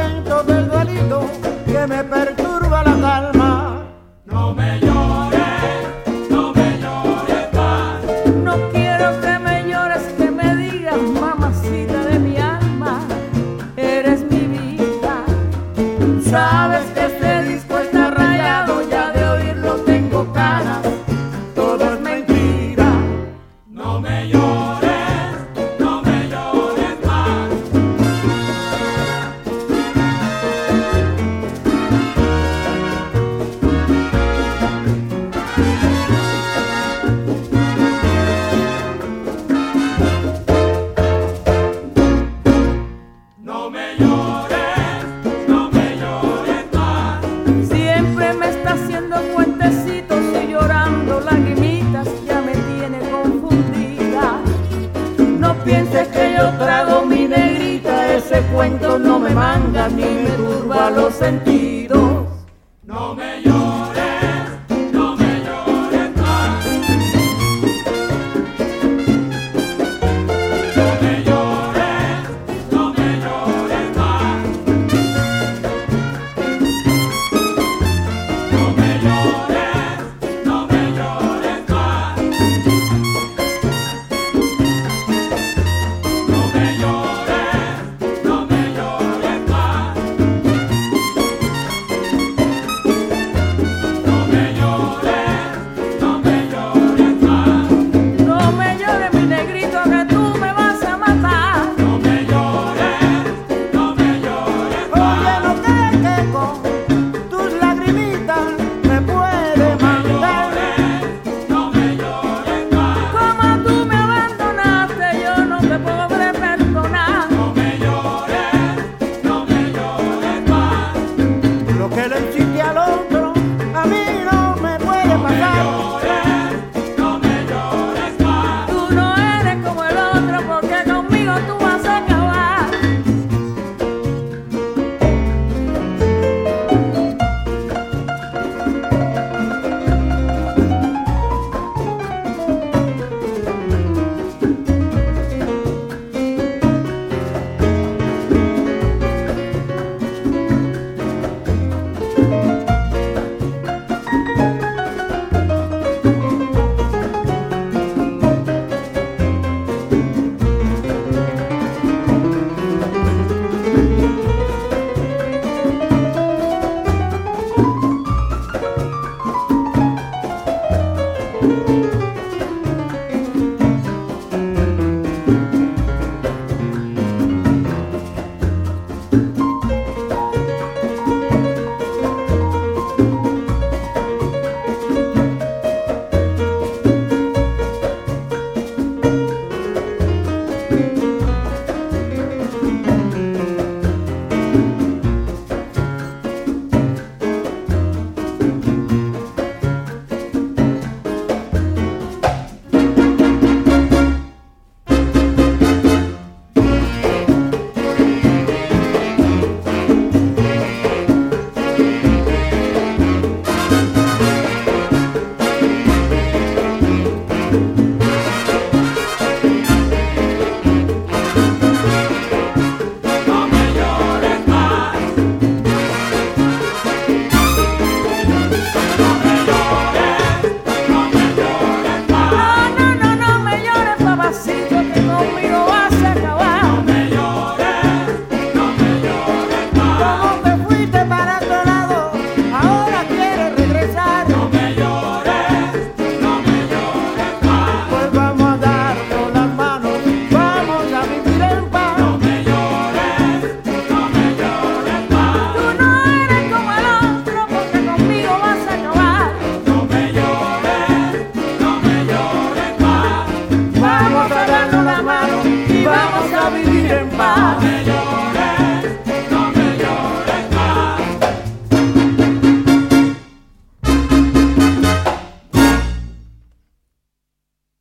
siento del delito que me perturba la calma. No me ese cuento no me manga ni me turba los sentidos.